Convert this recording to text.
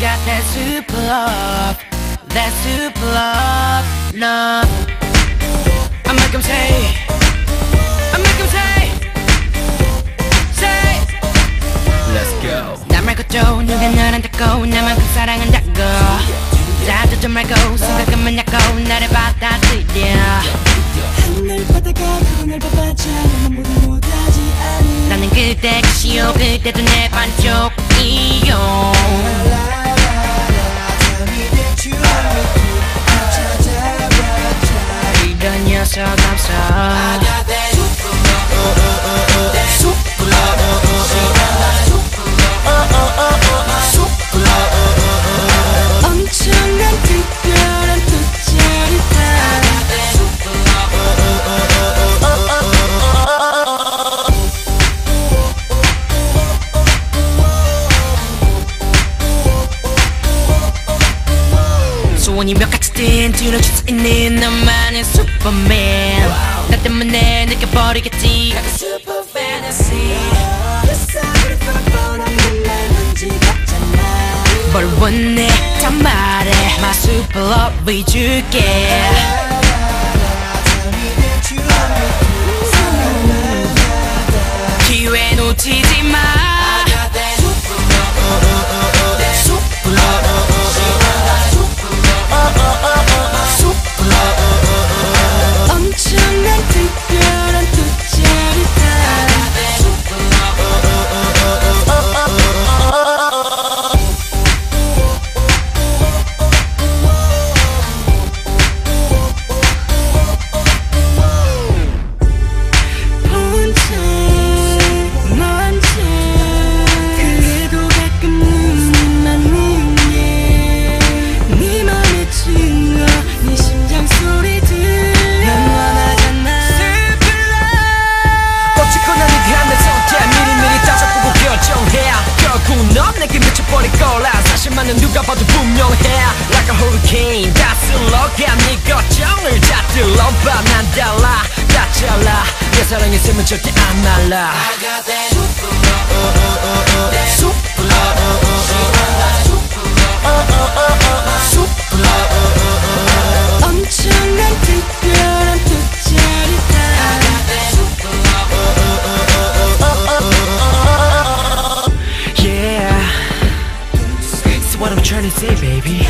super love That super love love I make him say I make him say Say. Let's go. 나 말고 또 누가 너란다고 나만큼 사랑한다고. 자주 좀 말고 생각하면 약고 나를 받아들여. 하늘 바다가 그걸 봐봤자 보다 못하지 않은 나는 그대 그시오 그대도 내 반쪽이요 소원이 몇 가지든 뒤로 줄 수 있는 너만의 슈퍼맨. 나 때문에 느껴버리겠지. Super fantasy 햇살이 뻔뻔한 눈날 만지봤잖아 뭘 원해? 다 말해. My super love 해줄게 난 달라 다 잘라 내 사랑 있으면 절대 안 말라 엄청난 특별한 또 짜릿한 Yeah. So what I'm trying to say, baby.